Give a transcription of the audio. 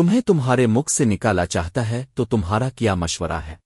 تمہیں تمہارے مکھ سے نکالا چاہتا ہے تو تمہارا کیا مشورہ ہے؟